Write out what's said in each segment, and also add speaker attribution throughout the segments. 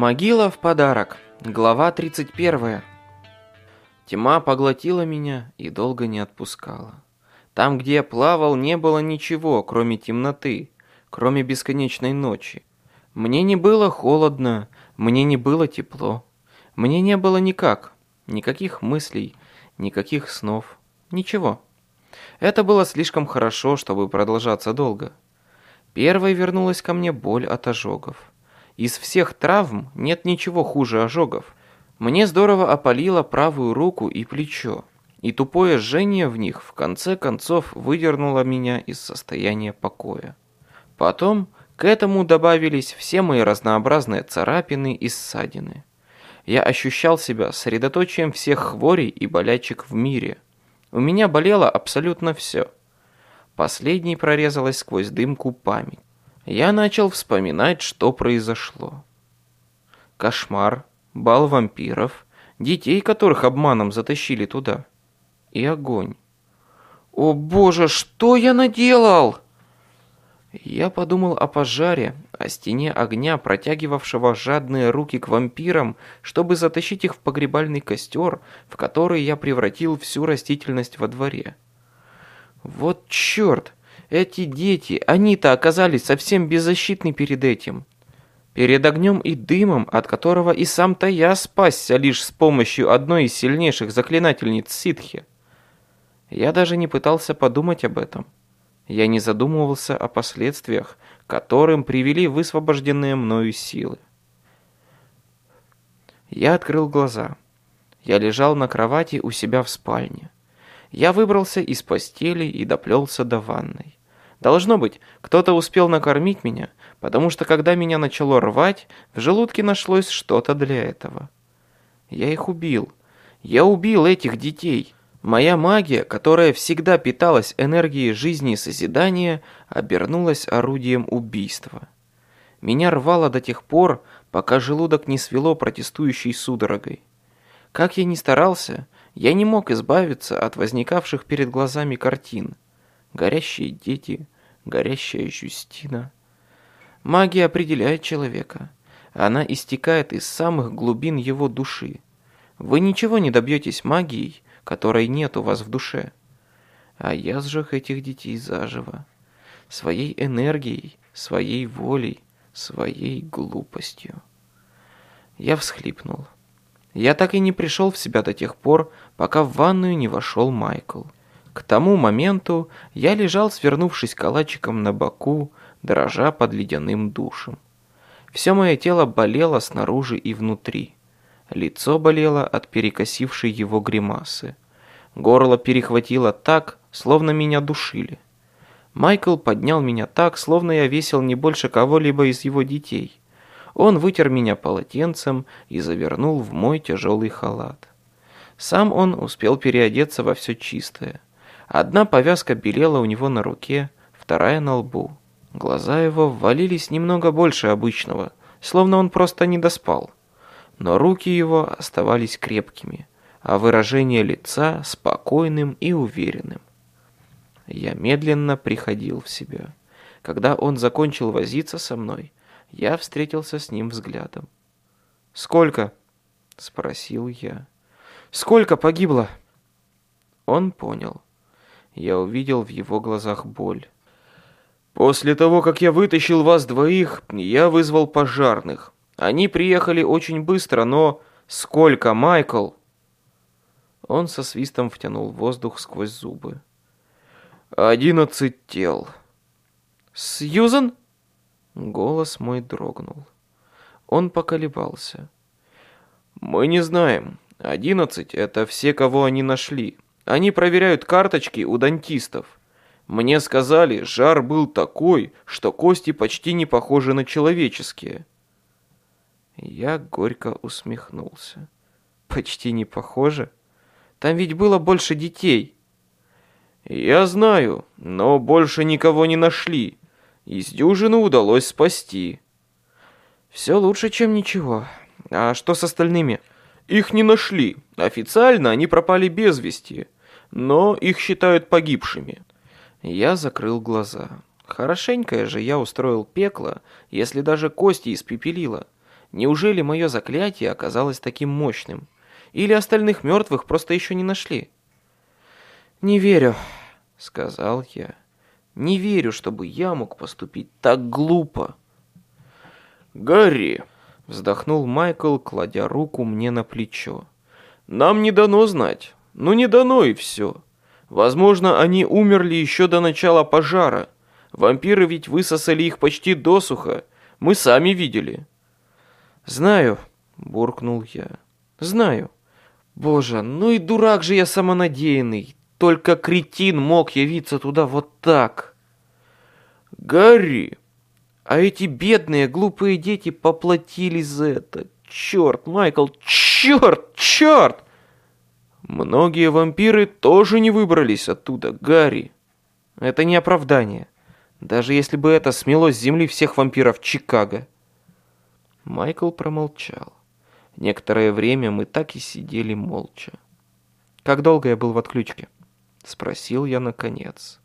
Speaker 1: Могила в подарок. Глава 31. Тьма поглотила меня и долго не отпускала. Там, где я плавал, не было ничего, кроме темноты, кроме бесконечной ночи. Мне не было холодно, мне не было тепло. Мне не было никак, никаких мыслей, никаких снов, ничего. Это было слишком хорошо, чтобы продолжаться долго. Первой вернулась ко мне боль от ожогов. Из всех травм нет ничего хуже ожогов. Мне здорово опалило правую руку и плечо, и тупое жжение в них в конце концов выдернуло меня из состояния покоя. Потом к этому добавились все мои разнообразные царапины и ссадины. Я ощущал себя средоточием всех хворей и болячек в мире. У меня болело абсолютно все. Последней прорезалась сквозь дымку память. Я начал вспоминать, что произошло. Кошмар, бал вампиров, детей, которых обманом затащили туда. И огонь. «О боже, что я наделал?» Я подумал о пожаре, о стене огня, протягивавшего жадные руки к вампирам, чтобы затащить их в погребальный костер, в который я превратил всю растительность во дворе. Вот черт! Эти дети, они-то оказались совсем беззащитны перед этим. Перед огнем и дымом, от которого и сам-то я спасся лишь с помощью одной из сильнейших заклинательниц ситхи. Я даже не пытался подумать об этом. Я не задумывался о последствиях, которым привели высвобожденные мною силы. Я открыл глаза. Я лежал на кровати у себя в спальне. Я выбрался из постели и доплелся до ванной. Должно быть, кто-то успел накормить меня, потому что когда меня начало рвать, в желудке нашлось что-то для этого. Я их убил. Я убил этих детей. Моя магия, которая всегда питалась энергией жизни и созидания, обернулась орудием убийства. Меня рвало до тех пор, пока желудок не свело протестующей судорогой. Как я ни старался, я не мог избавиться от возникавших перед глазами картин – горящие дети, горящая Жюстина. Магия определяет человека. Она истекает из самых глубин его души. Вы ничего не добьетесь магией, которой нет у вас в душе. А я сжег этих детей заживо. Своей энергией, своей волей, своей глупостью. Я всхлипнул. Я так и не пришел в себя до тех пор, пока в ванную не вошел Майкл. К тому моменту я лежал, свернувшись калачиком на боку, дрожа под ледяным душем. Все мое тело болело снаружи и внутри. Лицо болело от перекосившей его гримасы. Горло перехватило так, словно меня душили. Майкл поднял меня так, словно я весил не больше кого-либо из его детей. Он вытер меня полотенцем и завернул в мой тяжелый халат. Сам он успел переодеться во все чистое. Одна повязка белела у него на руке, вторая на лбу. Глаза его ввалились немного больше обычного, словно он просто не доспал. Но руки его оставались крепкими, а выражение лица спокойным и уверенным. Я медленно приходил в себя. Когда он закончил возиться со мной, я встретился с ним взглядом. «Сколько?» — спросил я. «Сколько погибло?» Он понял. Я увидел в его глазах боль. «После того, как я вытащил вас двоих, я вызвал пожарных. Они приехали очень быстро, но... Сколько, Майкл?» Он со свистом втянул воздух сквозь зубы. «Одиннадцать тел». «Сьюзан?» Голос мой дрогнул. Он поколебался. «Мы не знаем. Одиннадцать — это все, кого они нашли. Они проверяют карточки у дантистов. Мне сказали, жар был такой, что кости почти не похожи на человеческие. Я горько усмехнулся. Почти не похоже? Там ведь было больше детей. Я знаю, но больше никого не нашли. Из дюжины удалось спасти. Все лучше, чем ничего. А что с остальными? Их не нашли. Официально они пропали без вести, но их считают погибшими. Я закрыл глаза. Хорошенькое же я устроил пекло, если даже кости испепелило. Неужели мое заклятие оказалось таким мощным? Или остальных мертвых просто еще не нашли? «Не верю», — сказал я. «Не верю, чтобы я мог поступить так глупо».
Speaker 2: «Гарри», —
Speaker 1: вздохнул Майкл, кладя руку мне на плечо.
Speaker 2: «Нам не дано знать. Ну не дано и все. Возможно, они умерли еще до начала пожара. Вампиры ведь высосали их почти досуха. Мы сами видели».
Speaker 1: «Знаю», — буркнул я. «Знаю. Боже, ну и дурак же я самонадеянный. Только кретин мог явиться туда вот так».
Speaker 2: «Гарри!»
Speaker 1: А эти бедные, глупые дети поплатились за это. Черт, Майкл, черт, черт!
Speaker 2: Многие вампиры тоже не выбрались оттуда, Гарри.
Speaker 1: Это не оправдание. Даже если бы это смело с земли всех вампиров Чикаго. Майкл промолчал. Некоторое время мы так и сидели молча. «Как долго я был в отключке?» Спросил я наконец.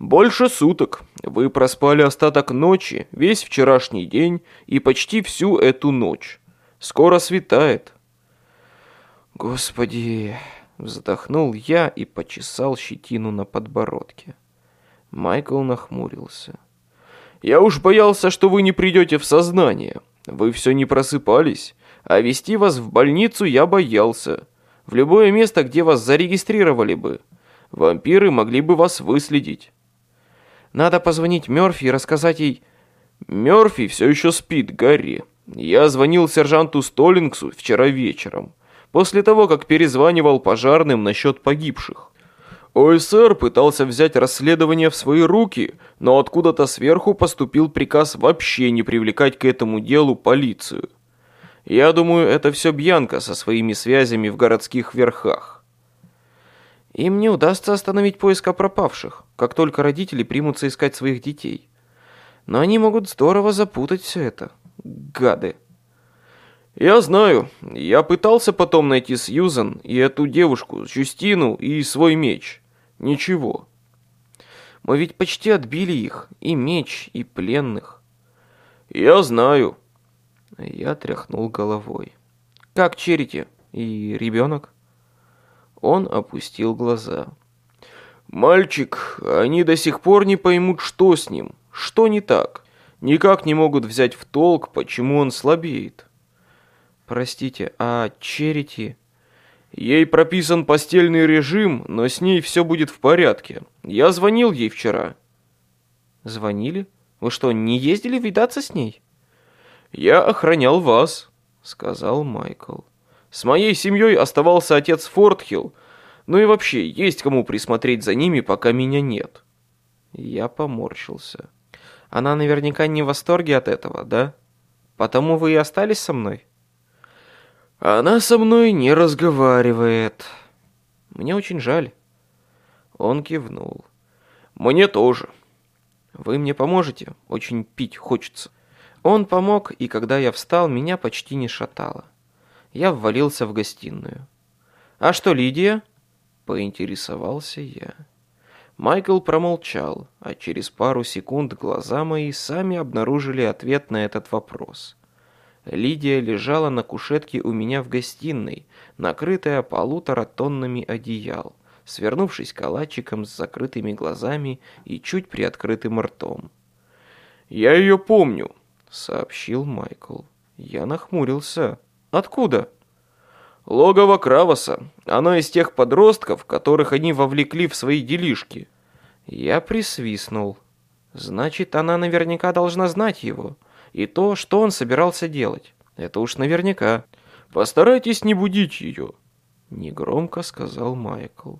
Speaker 2: «Больше суток. Вы проспали остаток ночи, весь вчерашний день и почти всю эту ночь. Скоро светает».
Speaker 1: «Господи!» — вздохнул я и почесал щетину на подбородке. Майкл нахмурился.
Speaker 2: «Я уж боялся, что вы не придете в сознание. Вы все не просыпались, а вести вас в больницу я боялся. В любое место, где вас зарегистрировали бы. Вампиры могли бы вас выследить».
Speaker 1: Надо позвонить Мёрфи и рассказать ей...
Speaker 2: Мёрфи все еще спит, Гарри. Я звонил сержанту Столлингсу вчера вечером, после того, как перезванивал пожарным насчет погибших. ОСР пытался взять расследование в свои руки, но откуда-то сверху поступил приказ вообще не привлекать к этому делу полицию. Я думаю, это все Бьянка со своими связями в городских верхах.
Speaker 1: Им не удастся остановить поиск пропавших, как только родители примутся искать своих детей. Но они могут здорово запутать все это. Гады.
Speaker 2: Я знаю. Я пытался потом найти Сьюзан и эту девушку, Жюстину и свой меч. Ничего.
Speaker 1: Мы ведь почти отбили их, и меч, и пленных.
Speaker 2: Я знаю.
Speaker 1: Я тряхнул головой. Как Черити и ребенок? Он опустил глаза.
Speaker 2: «Мальчик, они до сих пор не поймут, что с ним, что не так. Никак не могут взять в толк, почему он слабеет».
Speaker 1: «Простите, а Черити...»
Speaker 2: «Ей прописан постельный режим, но с ней все будет в порядке. Я звонил ей вчера».
Speaker 1: «Звонили? Вы что, не ездили видаться с ней?»
Speaker 2: «Я охранял вас», — сказал Майкл. С моей семьей оставался отец Фортхилл, ну и вообще, есть кому присмотреть за ними, пока меня нет.
Speaker 1: Я поморщился. Она наверняка не в восторге от этого, да? Потому вы и остались со мной?
Speaker 2: Она со мной не разговаривает.
Speaker 1: Мне очень жаль. Он кивнул.
Speaker 2: Мне тоже.
Speaker 1: Вы мне поможете? Очень пить хочется. Он помог, и когда я встал, меня почти не шатало я ввалился в гостиную. «А что, Лидия?» – поинтересовался я. Майкл промолчал, а через пару секунд глаза мои сами обнаружили ответ на этот вопрос. Лидия лежала на кушетке у меня в гостиной, накрытая полутора тоннами одеял, свернувшись калачиком с закрытыми глазами и чуть приоткрытым ртом.
Speaker 2: «Я ее помню», —
Speaker 1: сообщил Майкл. Я нахмурился. Откуда?
Speaker 2: Логово Кравоса. Она из тех подростков, которых они вовлекли в свои делишки.
Speaker 1: Я присвистнул. Значит, она наверняка должна знать его. И то, что он собирался делать. Это уж наверняка.
Speaker 2: Постарайтесь не будить ее. Негромко сказал Майкл.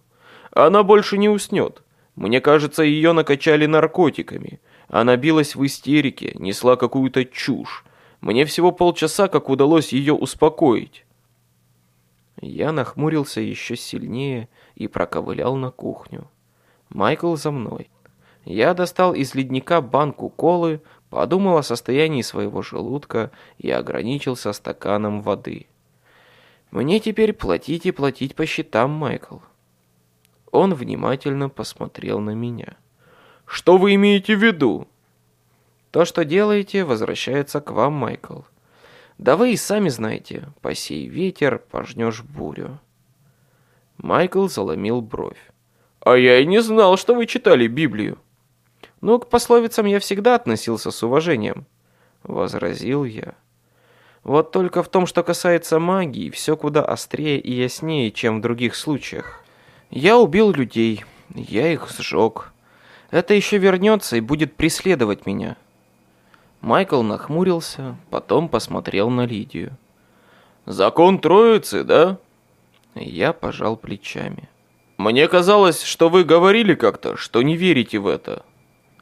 Speaker 2: Она больше не уснет. Мне кажется, ее накачали наркотиками. Она билась в истерике, несла какую-то чушь. Мне всего полчаса, как удалось ее успокоить.
Speaker 1: Я нахмурился еще сильнее и проковылял на кухню. Майкл за мной. Я достал из ледника банку колы, подумал о состоянии своего желудка и ограничился стаканом воды. Мне теперь платить и платить по счетам, Майкл. Он внимательно посмотрел на меня.
Speaker 2: «Что вы имеете в виду?»
Speaker 1: То, что делаете, возвращается к вам, Майкл. Да вы и сами знаете, посей ветер, пожнешь бурю.
Speaker 2: Майкл заломил бровь. А я и не знал, что вы читали Библию.
Speaker 1: Ну, к пословицам я всегда относился с уважением, возразил я. Вот только в том, что касается магии, все куда острее и яснее, чем в других случаях. Я убил людей, я их сжег. Это еще вернется и будет преследовать меня. Майкл нахмурился, потом посмотрел на Лидию.
Speaker 2: «Закон Троицы, да?»
Speaker 1: Я пожал плечами.
Speaker 2: «Мне казалось, что вы говорили как-то, что не верите в это».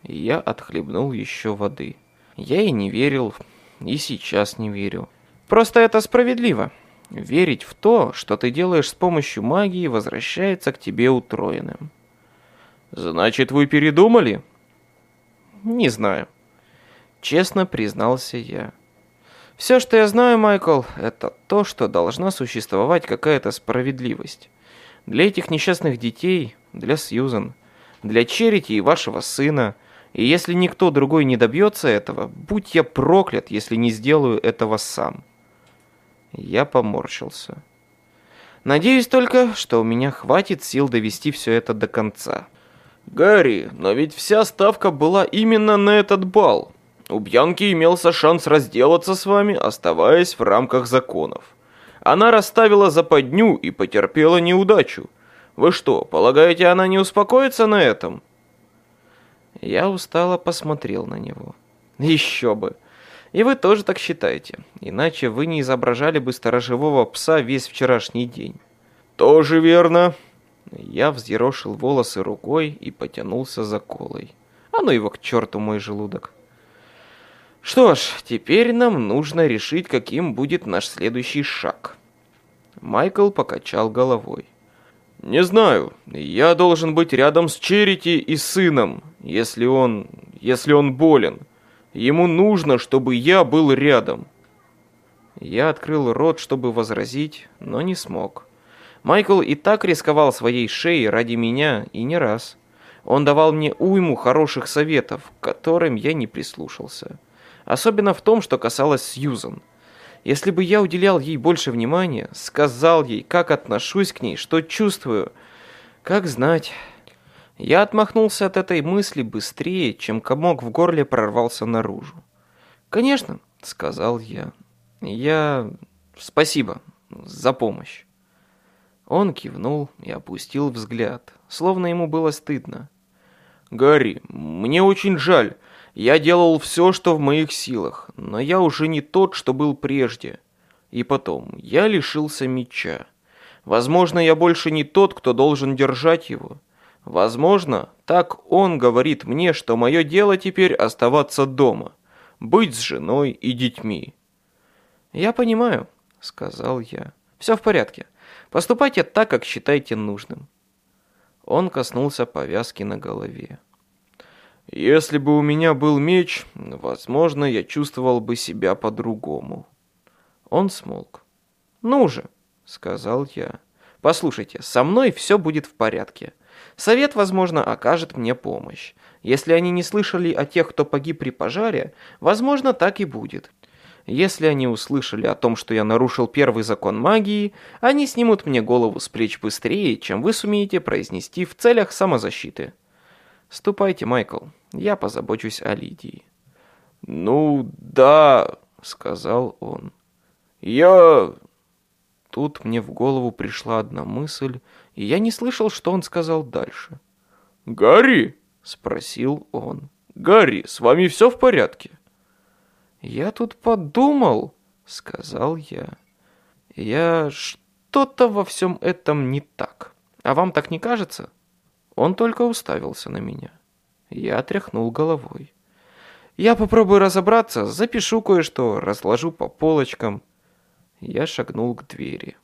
Speaker 1: Я отхлебнул еще воды. Я и не верил, и сейчас не верю. Просто это справедливо. Верить в то, что ты делаешь с помощью магии, возвращается к тебе утроенным.
Speaker 2: Значит, вы передумали?
Speaker 1: Не знаю. Честно признался я. Все, что я знаю, Майкл, это то, что должна существовать какая-то справедливость. Для этих несчастных детей, для Сьюзан, для Черити и вашего сына – и если никто другой не добьется этого, будь я проклят, если не сделаю этого сам. Я поморщился. Надеюсь только, что у меня хватит сил довести все это до конца.
Speaker 2: Гарри, но ведь вся ставка была именно на этот бал. У Бьянки имелся шанс разделаться с вами, оставаясь в рамках законов. Она расставила западню и потерпела неудачу. Вы что, полагаете, она не успокоится на этом?
Speaker 1: Я устало посмотрел на него. Еще бы. И вы тоже так считаете. Иначе вы не изображали бы сторожевого пса весь вчерашний день.
Speaker 2: Тоже верно.
Speaker 1: Я взъерошил волосы рукой и потянулся за колой. А ну его к черту мой желудок. Что ж, теперь нам нужно решить, каким будет наш следующий шаг. Майкл покачал головой.
Speaker 2: «Не знаю. Я должен быть рядом с Черити и сыном, если он... если он болен. Ему нужно, чтобы я был рядом».
Speaker 1: Я открыл рот, чтобы возразить, но не смог. Майкл и так рисковал своей шеей ради меня, и не раз. Он давал мне уйму хороших советов, к которым я не прислушался. Особенно в том, что касалось Сьюзан. Если бы я уделял ей больше внимания, сказал ей, как отношусь к ней, что чувствую, как знать... Я отмахнулся от этой мысли быстрее, чем комок в горле прорвался наружу. «Конечно», — сказал я. «Я... Спасибо за помощь». Он кивнул и опустил взгляд, словно ему было стыдно.
Speaker 2: «Гарри, мне очень жаль. Я делал все, что в моих силах, но я уже не тот, что был прежде. И потом, я лишился меча. Возможно, я больше не тот, кто должен держать его. Возможно, так он говорит мне, что мое дело теперь оставаться дома, быть с женой и детьми.
Speaker 1: «Я понимаю», — сказал я. «Все в порядке. Поступайте так, как считаете нужным». Он коснулся повязки на голове.
Speaker 2: Если бы у меня был меч, возможно, я чувствовал бы себя по-другому.
Speaker 1: Он смолк. «Ну же», — сказал я. «Послушайте, со мной все будет в порядке. Совет, возможно, окажет мне помощь. Если они не слышали о тех, кто погиб при пожаре, возможно, так и будет. Если они услышали о том, что я нарушил первый закон магии, они снимут мне голову с плеч быстрее, чем вы сумеете произнести в целях самозащиты. Ступайте, Майкл, я позабочусь о Лидии».
Speaker 2: «Ну, да», — сказал он. «Я...»
Speaker 1: Тут мне в голову пришла одна мысль, и я не слышал, что он сказал дальше.
Speaker 2: «Гарри?»
Speaker 1: — спросил он.
Speaker 2: «Гарри, с вами все в порядке?»
Speaker 1: «Я тут подумал», — сказал я. «Я что-то во всем этом не так. А вам так не кажется?» Он только уставился на меня. Я тряхнул головой. Я попробую разобраться, запишу кое-что, разложу по полочкам. Я шагнул к двери.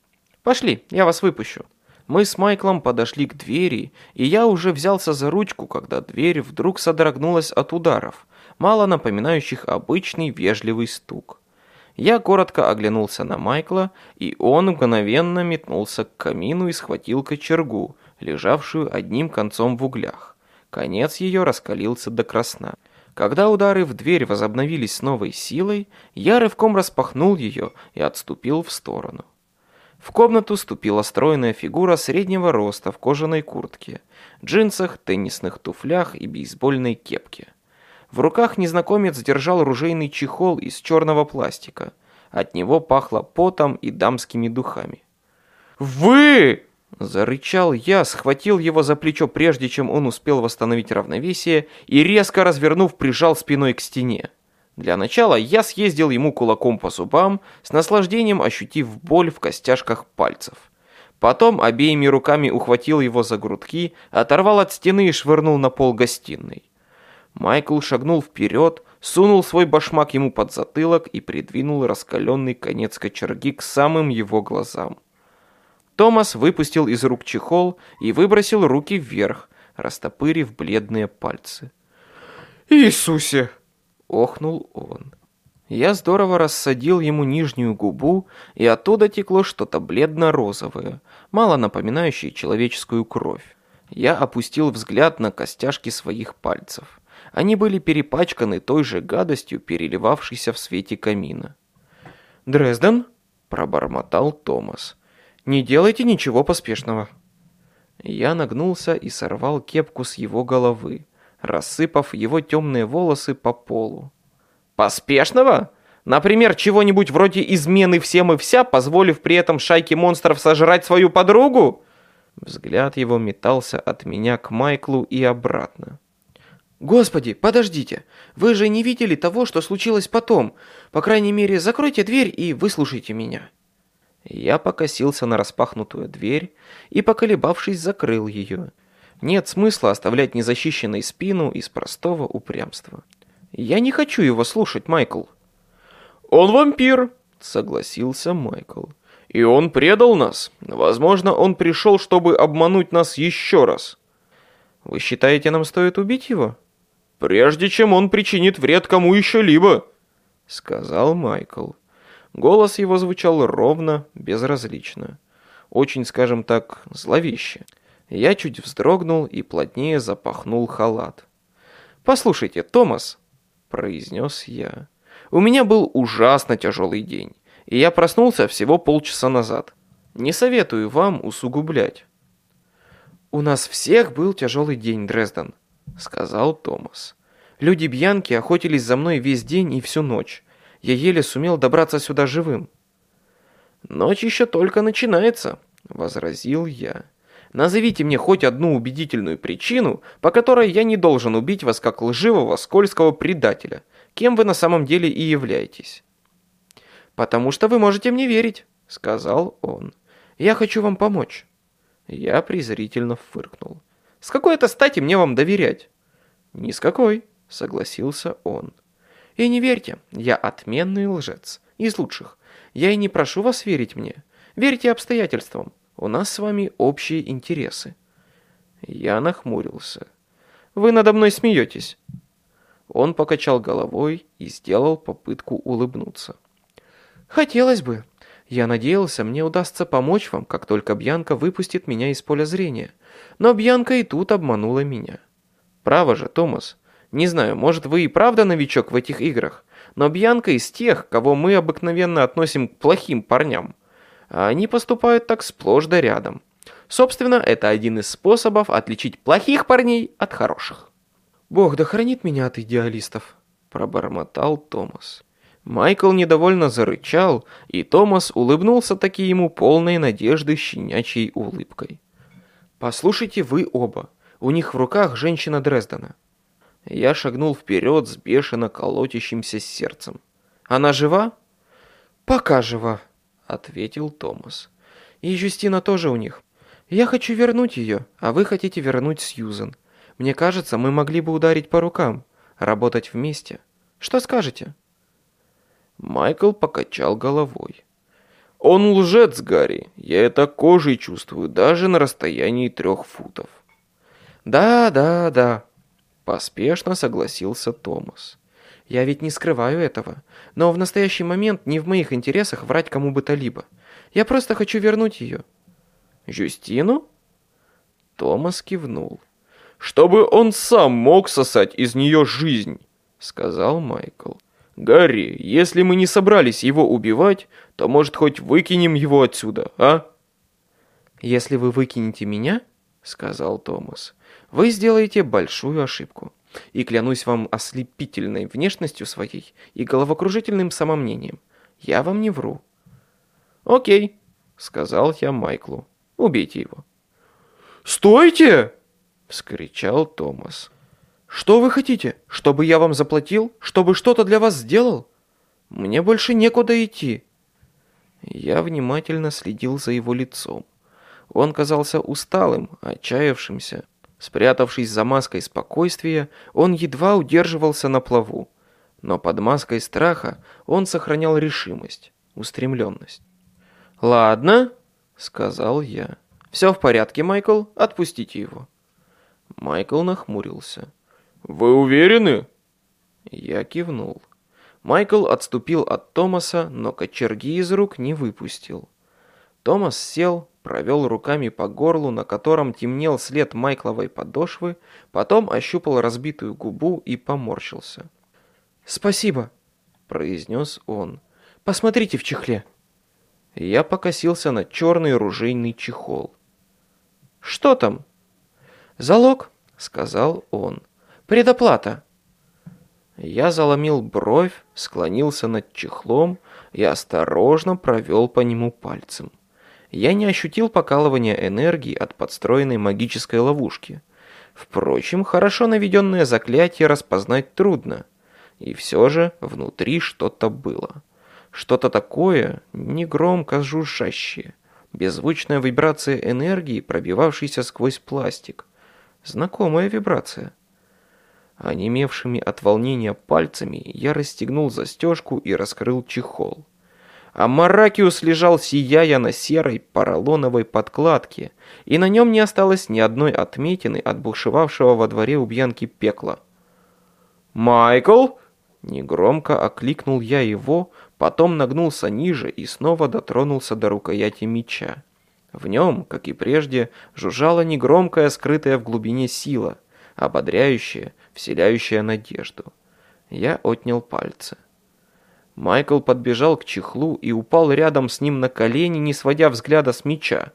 Speaker 1: Пошли, я вас выпущу. Мы с Майклом подошли к двери, и я уже взялся за ручку, когда дверь вдруг содрогнулась от ударов, мало напоминающих обычный вежливый стук. Я коротко оглянулся на Майкла, и он мгновенно метнулся к камину и схватил кочергу, лежавшую одним концом в углях. Конец ее раскалился до красна. Когда удары в дверь возобновились с новой силой, я рывком распахнул ее и отступил в сторону. В комнату ступила стройная фигура среднего роста в кожаной куртке, джинсах, теннисных туфлях и бейсбольной кепке. В руках незнакомец держал ружейный чехол из черного пластика. От него пахло потом и дамскими духами. «Вы!» – зарычал я, схватил его за плечо, прежде чем он успел восстановить равновесие, и резко развернув, прижал спиной к стене. Для начала я съездил ему кулаком по зубам, с наслаждением ощутив боль в костяшках пальцев. Потом обеими руками ухватил его за грудки, оторвал от стены и швырнул на пол гостиной. Майкл шагнул вперед, сунул свой башмак ему под затылок и придвинул раскаленный конец кочерги к самым его глазам. Томас выпустил из рук чехол и выбросил руки вверх, растопырив бледные пальцы. «Иисусе!» — охнул он. Я здорово рассадил ему нижнюю губу, и оттуда текло что-то бледно-розовое, мало напоминающее человеческую кровь. Я опустил взгляд на костяшки своих пальцев. Они были перепачканы той же гадостью, переливавшейся в свете камина. «Дрезден?» – пробормотал Томас. «Не делайте ничего поспешного». Я нагнулся и сорвал кепку с его головы, рассыпав его темные волосы по полу. «Поспешного? Например, чего-нибудь вроде измены всем и вся, позволив при этом шайке монстров сожрать свою подругу?» Взгляд его метался от меня к Майклу и обратно. «Господи, подождите! Вы же не видели того, что случилось потом. По крайней мере, закройте дверь и выслушайте меня». Я покосился на распахнутую дверь и, поколебавшись, закрыл ее. Нет смысла оставлять незащищенной спину из простого упрямства. Я не хочу его слушать, Майкл.
Speaker 2: «Он вампир», — согласился Майкл. «И он предал нас. Возможно, он пришел, чтобы обмануть нас еще раз».
Speaker 1: «Вы считаете, нам стоит убить его?»
Speaker 2: прежде чем он причинит вред кому еще-либо», —
Speaker 1: сказал Майкл. Голос его звучал ровно, безразлично. Очень, скажем так, зловеще. Я чуть вздрогнул и плотнее запахнул халат. «Послушайте, Томас», — произнес я, — «у меня был ужасно тяжелый день, и я проснулся всего полчаса назад. Не советую вам усугублять». «У нас всех был тяжелый день, Дрезден», — сказал Томас. «Люди Бьянки охотились за мной весь день и всю ночь. Я еле сумел добраться сюда живым». «Ночь еще только начинается», — возразил я. «Назовите мне хоть одну убедительную причину, по которой я не должен убить вас как лживого, скользкого предателя, кем вы на самом деле и являетесь». «Потому что вы можете мне верить», — сказал он. «Я хочу вам помочь». Я презрительно фыркнул. С какой это стати мне вам доверять?» «Ни с какой», — согласился он. «И не верьте, я отменный лжец, из лучших. Я и не прошу вас верить мне. Верьте обстоятельствам. У нас с вами общие интересы». Я нахмурился. «Вы надо мной смеетесь». Он покачал головой и сделал попытку улыбнуться. «Хотелось бы. Я надеялся, мне удастся помочь вам, как только Бьянка выпустит меня из поля зрения. Но Бьянка и тут обманула меня. Право же, Томас. Не знаю, может вы и правда новичок в этих играх, но Бьянка из тех, кого мы обыкновенно относим к плохим парням. Они поступают так сплошь да рядом. Собственно, это один из способов отличить плохих парней от хороших. «Бог да хранит меня от идеалистов», – пробормотал Томас. Майкл недовольно зарычал, и Томас улыбнулся таки ему полной надежды щенячьей улыбкой. «Послушайте вы оба. У них в руках женщина Дрездена». Я шагнул вперед с бешено колотящимся сердцем. «Она жива?» «Пока жива», — ответил Томас. «И Юстина тоже у них. Я хочу вернуть ее, а вы хотите вернуть Сьюзен. Мне кажется, мы могли бы ударить по рукам, работать вместе. Что скажете?»
Speaker 2: Майкл покачал головой. Он лжец, Гарри. Я это кожей чувствую, даже на расстоянии трех футов.
Speaker 1: Да, да, да. Поспешно согласился Томас. Я ведь не скрываю этого. Но в настоящий момент не в моих интересах врать кому бы то либо. Я просто хочу вернуть ее.
Speaker 2: Жюстину? Томас кивнул. Чтобы он сам мог сосать из нее жизнь. сказал Майкл. «Гарри, если мы не собрались его убивать, то, может, хоть выкинем его отсюда, а?»
Speaker 1: «Если вы выкинете меня, — сказал Томас, — вы сделаете большую ошибку. И клянусь вам ослепительной внешностью своей и головокружительным самомнением. Я вам не вру». «Окей», — сказал я Майклу. «Убейте его».
Speaker 2: «Стойте!»
Speaker 1: — вскричал Томас. «Что вы хотите? Чтобы я вам заплатил? Чтобы что-то для вас сделал? Мне больше некуда идти». Я внимательно следил за его лицом. Он казался усталым, отчаявшимся. Спрятавшись за маской спокойствия, он едва удерживался на плаву. Но под маской страха он сохранял решимость, устремленность. «Ладно», — сказал я. «Все в порядке, Майкл, отпустите его». Майкл нахмурился.
Speaker 2: «Вы уверены?»
Speaker 1: Я кивнул. Майкл отступил от Томаса, но кочерги из рук не выпустил. Томас сел, провел руками по горлу, на котором темнел след Майкловой подошвы, потом ощупал разбитую губу и поморщился. «Спасибо», — произнес он. «Посмотрите в чехле». Я покосился на черный ружейный чехол. «Что там?» «Залог», — сказал он. Предоплата!» Я заломил бровь, склонился над чехлом и осторожно провел по нему пальцем. Я не ощутил покалывания энергии от подстроенной магической ловушки. Впрочем, хорошо наведенное заклятие распознать трудно. И все же внутри что-то было. Что-то такое, негромко жужжащее. Беззвучная вибрация энергии, пробивавшейся сквозь пластик. Знакомая вибрация. Онемевшими от волнения пальцами я расстегнул застежку и раскрыл чехол. А Маракиус лежал сияя на серой поролоновой подкладке, и на нем не осталось ни одной отметины от бушевавшего во дворе у Бьянки пекла. «Майкл!» Негромко окликнул я его, потом нагнулся ниже и снова дотронулся до рукояти меча. В нем, как и прежде, жужжала негромкая, скрытая в глубине сила, ободряющая, вселяющая надежду. Я отнял пальцы. Майкл подбежал к чехлу и упал рядом с ним на колени, не сводя взгляда с меча.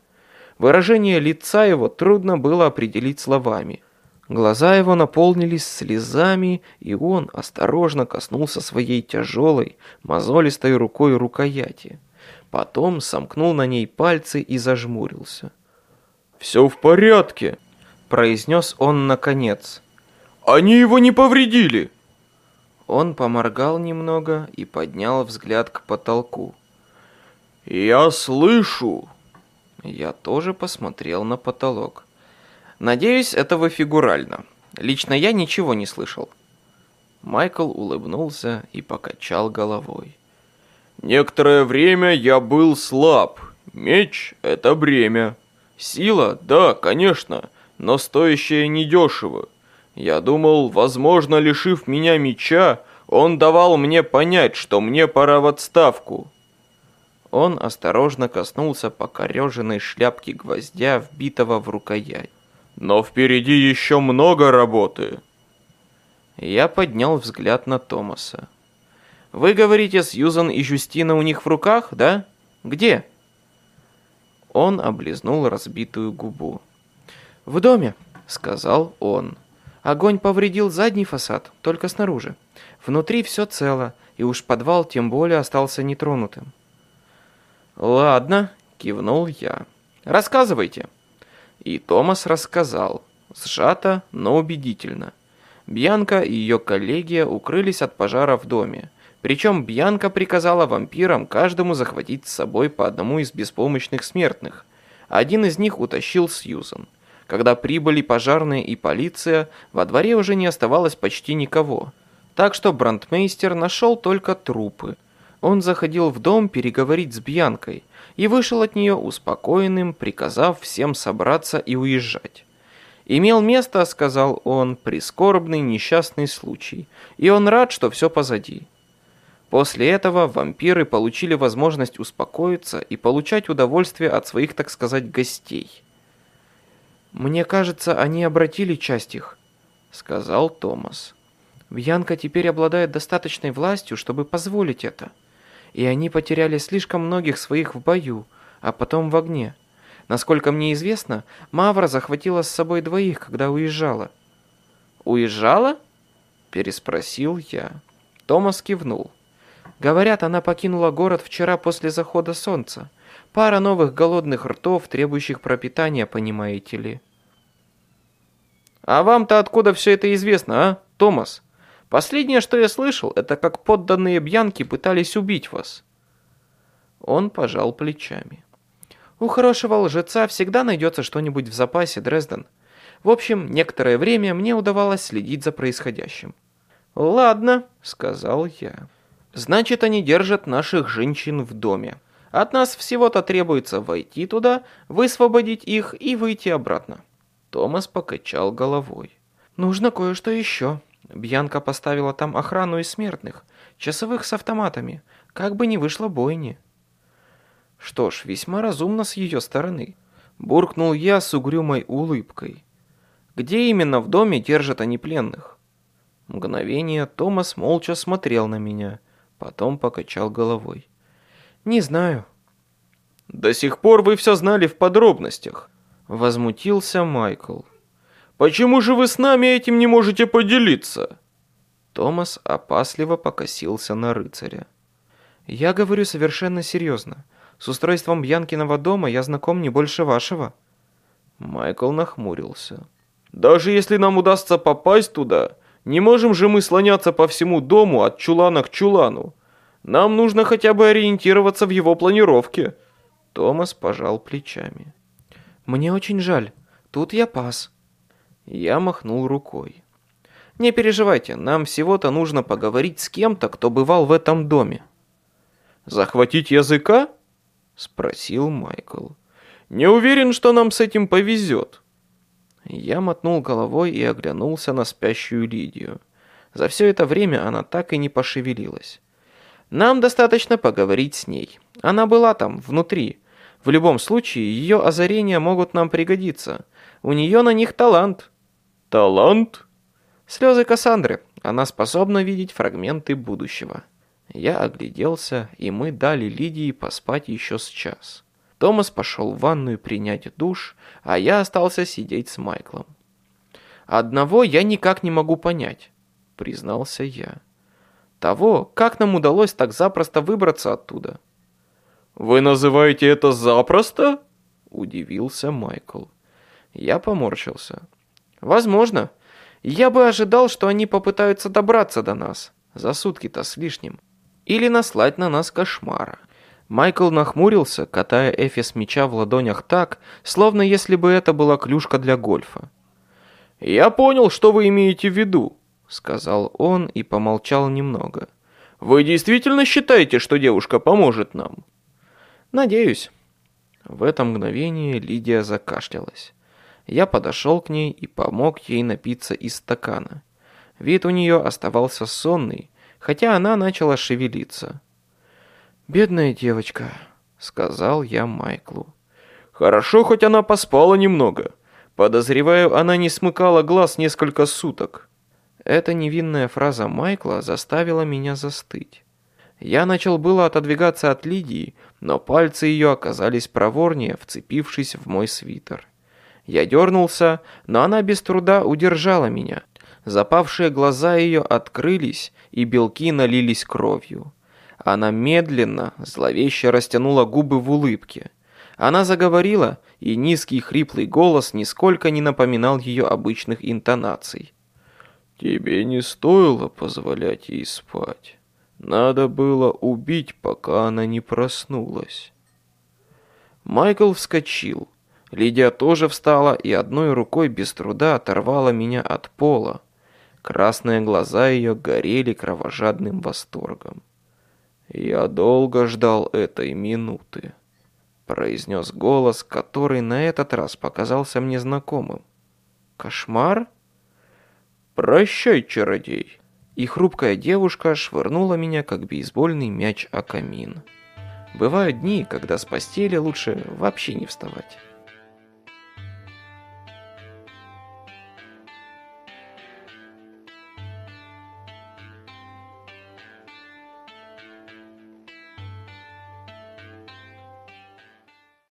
Speaker 1: Выражение лица его трудно было определить словами. Глаза его наполнились слезами, и он осторожно коснулся своей тяжелой, мозолистой рукой рукояти. Потом сомкнул на ней пальцы и зажмурился.
Speaker 2: «Все в порядке», — произнес он наконец. Они его не повредили!»
Speaker 1: Он поморгал немного и поднял взгляд к потолку.
Speaker 2: «Я слышу!»
Speaker 1: Я тоже посмотрел на потолок. «Надеюсь, этого фигурально. Лично я ничего не слышал». Майкл улыбнулся и покачал головой.
Speaker 2: «Некоторое время я был слаб. Меч — это бремя. Сила, да, конечно, но стоящая недешево. Я думал, возможно, лишив меня меча, он давал мне понять, что мне пора в отставку.
Speaker 1: Он осторожно коснулся покореженной шляпки гвоздя, вбитого в рукоять.
Speaker 2: Но впереди еще много работы.
Speaker 1: Я поднял взгляд на Томаса. «Вы говорите, Сьюзан и Жюстина у них в руках, да? Где?» Он облизнул разбитую губу. «В доме», — сказал он. Огонь повредил задний фасад, только снаружи. Внутри все цело, и уж подвал тем более остался нетронутым. «Ладно», — кивнул я. «Рассказывайте». И Томас рассказал, сжато, но убедительно. Бьянка и ее коллегия укрылись от пожара в доме. Причем Бьянка приказала вампирам каждому захватить с собой по одному из беспомощных смертных. Один из них утащил Сьюзан. Когда прибыли пожарные и полиция, во дворе уже не оставалось почти никого. Так что брандмейстер нашел только трупы. Он заходил в дом переговорить с Бьянкой и вышел от нее успокоенным, приказав всем собраться и уезжать. Имел место, сказал он, прискорбный несчастный случай, и он рад, что все позади. После этого вампиры получили возможность успокоиться и получать удовольствие от своих, так сказать, гостей – «Мне кажется, они обратили часть их», — сказал Томас. Бьянка теперь обладает достаточной властью, чтобы позволить это. И они потеряли слишком многих своих в бою, а потом в огне. Насколько мне известно, Мавра захватила с собой двоих, когда уезжала.
Speaker 2: «Уезжала?» – переспросил я. Томас кивнул.
Speaker 1: Говорят, она покинула город вчера после захода солнца. Пара новых голодных ртов, требующих пропитания, понимаете ли.
Speaker 2: А вам-то откуда все это известно, а, Томас? Последнее, что я слышал, это как подданные Бьянки пытались убить вас.
Speaker 1: Он пожал плечами. У хорошего лжеца всегда найдется что-нибудь в запасе, Дрезден. В общем, некоторое время мне удавалось следить за происходящим.
Speaker 2: «Ладно», — сказал я. «Значит, они держат наших женщин в доме. От нас всего-то требуется войти туда, высвободить их и выйти обратно».
Speaker 1: Томас покачал головой. «Нужно кое-что еще. Бьянка поставила там охрану из смертных, часовых с автоматами, как бы не вышло бойни». Что ж, весьма разумно с ее стороны. Буркнул я с угрюмой улыбкой. Где именно в доме держат они пленных? Мгновение Томас молча смотрел на меня, потом покачал головой. «Не знаю».
Speaker 2: «До сих пор вы все знали в подробностях», —
Speaker 1: возмутился Майкл.
Speaker 2: «Почему же вы с нами этим не можете поделиться?»
Speaker 1: Томас опасливо покосился на рыцаря. «Я говорю совершенно серьезно. С устройством Бьянкиного дома я знаком не больше вашего».
Speaker 2: Майкл нахмурился. «Даже если нам удастся попасть туда, не можем же мы слоняться по всему дому от чулана к чулану. Нам нужно хотя бы ориентироваться в его планировке».
Speaker 1: Томас пожал плечами. «Мне очень жаль. Тут я пас». Я махнул рукой. «Не переживайте, нам всего-то нужно поговорить с кем-то, кто бывал в этом доме».
Speaker 2: «Захватить языка?» Спросил Майкл. Не уверен, что нам с этим повезет.
Speaker 1: Я мотнул головой и оглянулся на спящую Лидию. За все это время она так и не пошевелилась. Нам достаточно поговорить с ней. Она была там, внутри. В любом случае, ее озарения могут нам пригодиться. У нее на них талант.
Speaker 2: Талант?
Speaker 1: Слезы Кассандры. Она способна видеть фрагменты будущего. Я огляделся, и мы дали Лидии поспать еще с час. Томас пошел в ванную принять душ, а я остался сидеть с Майклом. «Одного я никак не могу понять», — признался я. «Того, как нам удалось так запросто выбраться оттуда».
Speaker 2: «Вы называете это запросто?» — удивился Майкл.
Speaker 1: Я поморщился. «Возможно. Я бы ожидал, что они попытаются добраться до нас. За сутки-то с лишним или наслать на нас кошмара. Майкл нахмурился, катая эфес меча в ладонях так, словно если бы это была клюшка для гольфа.
Speaker 2: «Я понял, что вы имеете в виду», —
Speaker 1: сказал он и помолчал немного.
Speaker 2: «Вы действительно считаете, что девушка поможет нам?»
Speaker 1: «Надеюсь». В это мгновение Лидия закашлялась. Я подошел к ней и помог ей напиться из стакана. Вид у нее оставался сонный, хотя она начала шевелиться. «Бедная девочка», — сказал я Майклу.
Speaker 2: «Хорошо, хоть она поспала немного. Подозреваю, она не смыкала глаз несколько суток».
Speaker 1: Эта невинная фраза Майкла заставила меня застыть. Я начал было отодвигаться от Лидии, но пальцы ее оказались проворнее, вцепившись в мой свитер. Я дернулся, но она без труда удержала меня. Запавшие глаза ее открылись, и белки налились кровью. Она медленно, зловеще растянула губы в улыбке. Она заговорила, и низкий хриплый голос нисколько не напоминал ее обычных интонаций.
Speaker 2: «Тебе не стоило позволять ей спать. Надо было убить, пока она не проснулась».
Speaker 1: Майкл вскочил. Лидия тоже встала и одной рукой без труда оторвала меня от пола. Красные глаза ее горели кровожадным восторгом. «Я долго ждал этой минуты», — произнес голос, который на этот раз показался мне знакомым. «Кошмар?»
Speaker 2: «Прощай, чародей!»
Speaker 1: И хрупкая девушка швырнула меня, как бейсбольный мяч о камин. Бывают дни, когда с постели лучше вообще не вставать.